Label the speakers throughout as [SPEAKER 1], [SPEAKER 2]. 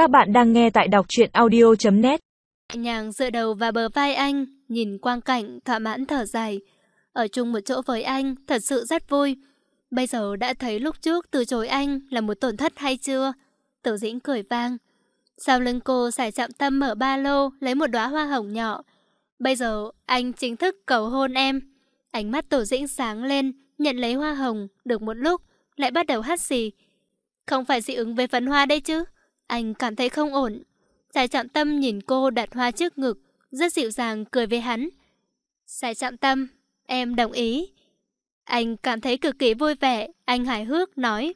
[SPEAKER 1] Các bạn đang nghe tại đọc truyện audio.net
[SPEAKER 2] Nhàng dựa đầu vào bờ vai anh, nhìn quang cảnh thỏa mãn thở dài. Ở chung một chỗ với anh thật sự rất vui. Bây giờ đã thấy lúc trước từ chối anh là một tổn thất hay chưa? Tử dĩnh cười vang. Sau lưng cô xài chạm tâm mở ba lô lấy một đóa hoa hồng nhỏ. Bây giờ anh chính thức cầu hôn em. Ánh mắt tổ dĩnh sáng lên, nhận lấy hoa hồng, được một lúc, lại bắt đầu hát xì. Không phải dị ứng với phấn hoa đây chứ? Anh cảm thấy không ổn. Giải chạm tâm nhìn cô đặt hoa trước ngực, rất dịu dàng cười với hắn. Giải chạm tâm, em đồng ý. Anh cảm thấy cực kỳ vui vẻ, anh hài hước nói.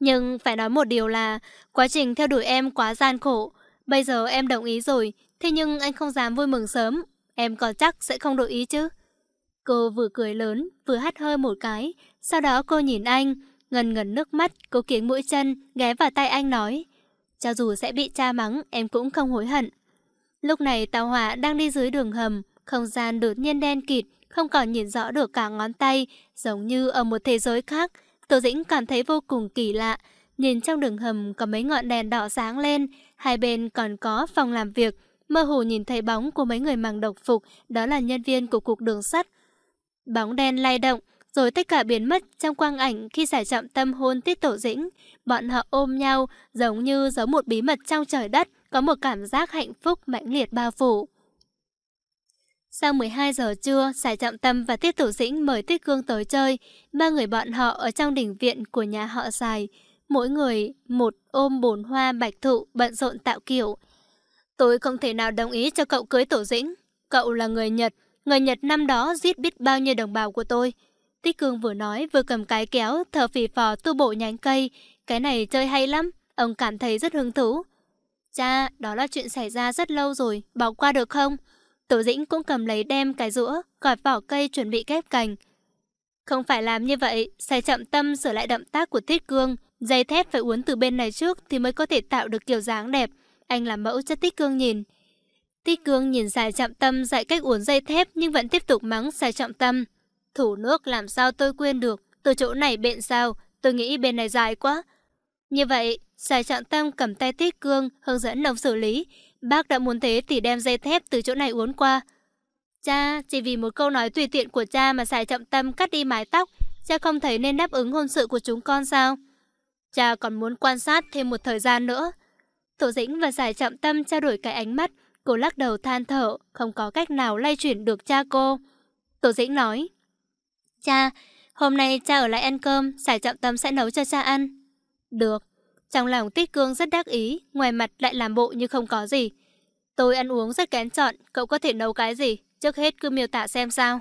[SPEAKER 2] Nhưng phải nói một điều là, quá trình theo đuổi em quá gian khổ. Bây giờ em đồng ý rồi, thế nhưng anh không dám vui mừng sớm. Em còn chắc sẽ không đổi ý chứ. Cô vừa cười lớn, vừa hắt hơi một cái. Sau đó cô nhìn anh, ngần ngần nước mắt, cô kiếng mũi chân, ghé vào tay anh nói. Cho dù sẽ bị cha mắng, em cũng không hối hận. Lúc này tàu hỏa đang đi dưới đường hầm, không gian đột nhiên đen kịt, không còn nhìn rõ được cả ngón tay, giống như ở một thế giới khác. Tô Dĩnh cảm thấy vô cùng kỳ lạ, nhìn trong đường hầm có mấy ngọn đèn đỏ sáng lên, hai bên còn có phòng làm việc, mơ hồ nhìn thấy bóng của mấy người mặc độc phục, đó là nhân viên của cục đường sắt. Bóng đen lay động, rồi tất cả biến mất trong quang ảnh khi giải trọng tâm hôn tiết tổ dĩnh. Bọn họ ôm nhau giống như giấu một bí mật trong trời đất, có một cảm giác hạnh phúc mãnh liệt bao phủ. Sau 12 giờ trưa, Sài Trọng Tâm và Tiết Tổ Dĩnh mời Tiết Cương tới chơi. Ba người bọn họ ở trong đỉnh viện của nhà họ Sài. Mỗi người một ôm bồn hoa bạch thụ bận rộn tạo kiểu. Tôi không thể nào đồng ý cho cậu cưới Tổ Dĩnh. Cậu là người Nhật. Người Nhật năm đó giết biết bao nhiêu đồng bào của tôi. Tích Cương vừa nói vừa cầm cái kéo, thở phì phò tu bộ nhánh cây. Cái này chơi hay lắm, ông cảm thấy rất hứng thú. Cha, đó là chuyện xảy ra rất lâu rồi, bỏ qua được không? Tổ dĩnh cũng cầm lấy đem cái rũa, gọt vỏ cây chuẩn bị kép cành. Không phải làm như vậy, xài chậm tâm sửa lại động tác của Tích Cương. Dây thép phải uốn từ bên này trước thì mới có thể tạo được kiểu dáng đẹp. Anh làm mẫu cho Tích Cương nhìn. Tích Cương nhìn xài chậm tâm dạy cách uốn dây thép nhưng vẫn tiếp tục mắng xài chậm tâm. Thủ nước làm sao tôi quên được, từ chỗ này bện sao, tôi nghĩ bên này dài quá. Như vậy, Sài Trọng Tâm cầm tay Tiết Cương hướng dẫn ông xử lý. Bác đã muốn thế thì đem dây thép từ chỗ này uốn qua. Cha, chỉ vì một câu nói tùy tiện của cha mà Sài Trọng Tâm cắt đi mái tóc, cha không thấy nên đáp ứng hôn sự của chúng con sao? Cha còn muốn quan sát thêm một thời gian nữa. Tổ dĩnh và Sài Trọng Tâm trao đổi cái ánh mắt, cô lắc đầu than thở, không có cách nào lay chuyển được cha cô. Tổ dĩnh nói, Cha, hôm nay cha ở lại ăn cơm, Sài Trọng Tâm sẽ nấu cho cha ăn. Được. Trong lòng Tích Cương rất đắc ý, ngoài mặt lại làm bộ như không có gì. Tôi ăn uống rất kén chọn, cậu có thể nấu cái gì? Trước hết cứ miêu tả xem sao.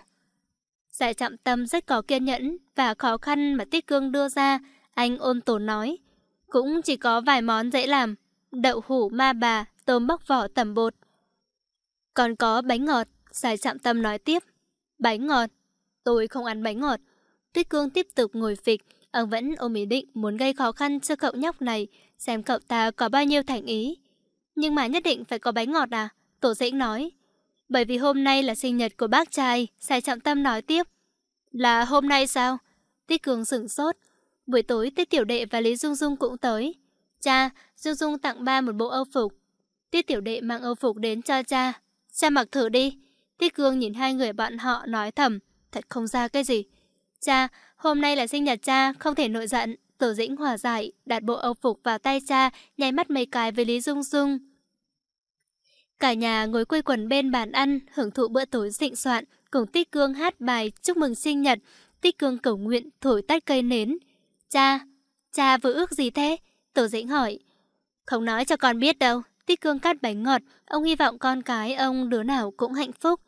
[SPEAKER 2] Giải trọng tâm rất có kiên nhẫn và khó khăn mà Tích Cương đưa ra, anh ôn tồn nói. Cũng chỉ có vài món dễ làm, đậu hủ ma bà, tôm bóc vỏ tẩm bột. Còn có bánh ngọt, Giải trọng tâm nói tiếp. Bánh ngọt, tôi không ăn bánh ngọt. tuyết Cương tiếp tục ngồi phịch, Ông vẫn ôm ý định muốn gây khó khăn cho cậu nhóc này, xem cậu ta có bao nhiêu thành ý. Nhưng mà nhất định phải có bánh ngọt à? Tổ dĩnh nói. Bởi vì hôm nay là sinh nhật của bác trai, sai Trọng Tâm nói tiếp. Là hôm nay sao? Tiết Cường sửng sốt. Buổi tối Tiết Tiểu Đệ và Lý Dung Dung cũng tới. Cha, Dung Dung tặng ba một bộ âu phục. Tiết Tiểu Đệ mang âu phục đến cho cha. Cha mặc thử đi. Tiết Cương nhìn hai người bạn họ nói thầm. Thật không ra cái gì. Cha, hôm nay là sinh nhật cha, không thể nội giận. Tổ dĩnh hòa giải, đặt bộ âu phục vào tay cha, nháy mắt mấy cái với Lý Dung Dung. Cả nhà ngồi quây quần bên bàn ăn, hưởng thụ bữa tối dịnh soạn, cùng Tích Cương hát bài chúc mừng sinh nhật. Tích Cương cầu nguyện, thổi tắt cây nến. Cha, cha vừa ước gì thế? Tổ dĩnh hỏi. Không nói cho con biết đâu. Tích Cương cắt bánh ngọt, ông hy vọng con cái ông đứa nào cũng hạnh phúc.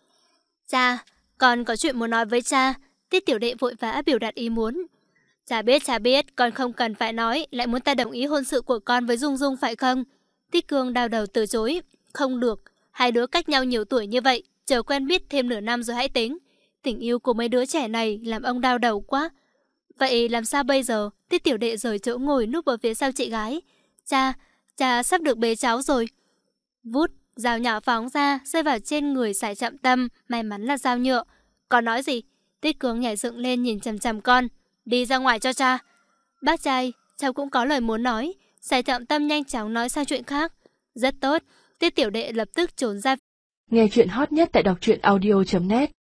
[SPEAKER 2] Cha, con có chuyện muốn nói với cha. Tiết tiểu đệ vội vã biểu đạt ý muốn. Cha biết, cha biết, con không cần phải nói, lại muốn ta đồng ý hôn sự của con với Dung Dung phải không? Tiết Cương đau đầu từ chối. Không được, hai đứa cách nhau nhiều tuổi như vậy, chờ quen biết thêm nửa năm rồi hãy tính. Tình yêu của mấy đứa trẻ này làm ông đau đầu quá. Vậy làm sao bây giờ? Tiết tiểu đệ rời chỗ ngồi núp ở phía sau chị gái. Cha, cha sắp được bế cháu rồi. Vút, dao nhỏ phóng ra, rơi vào trên người sải chậm tâm, may mắn là dao nhựa. Còn nói gì? Tiết Cường nhảy dựng lên nhìn chằm chằm con. Đi ra ngoài cho cha. Bác trai, cháu cũng có lời muốn nói. Xài chậm tâm nhanh chóng nói sang chuyện khác. Rất tốt, tiết tiểu đệ lập tức trốn ra.
[SPEAKER 1] Nghe chuyện hot nhất tại đọc truyện audio.net